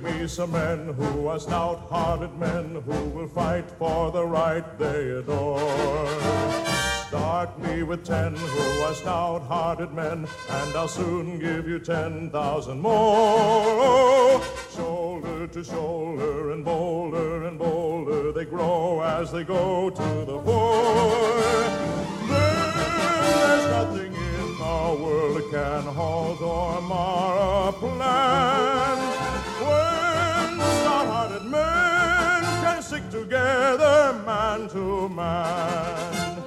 Give me some men who are stout-hearted men who will fight for the right they adore. Start me with ten who are stout-hearted men, and I'll soon give you ten thousand more. Shoulder to shoulder and bolder and bolder, they grow as they go to the fore. There's nothing in the world can halt or mar a plan. Together, man to man.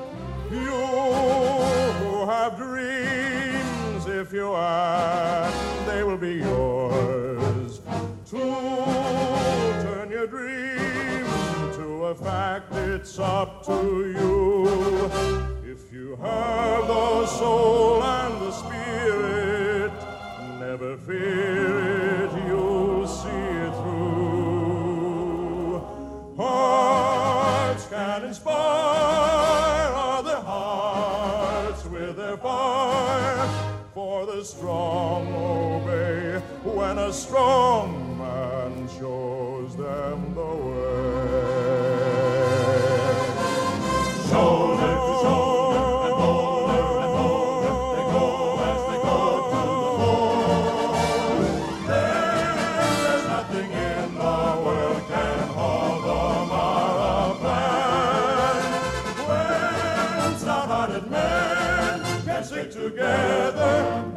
You who have dreams, if you ask, they will be yours. To turn your dreams to a fact, it's up to you. If you have the soul strong obey when a strong man shows them the way. Shoulder to shoulder and bolder and bolder, they go as they go to the fore. There's nothing in the world can hold or mar plan. When stout-hearted men can stick together.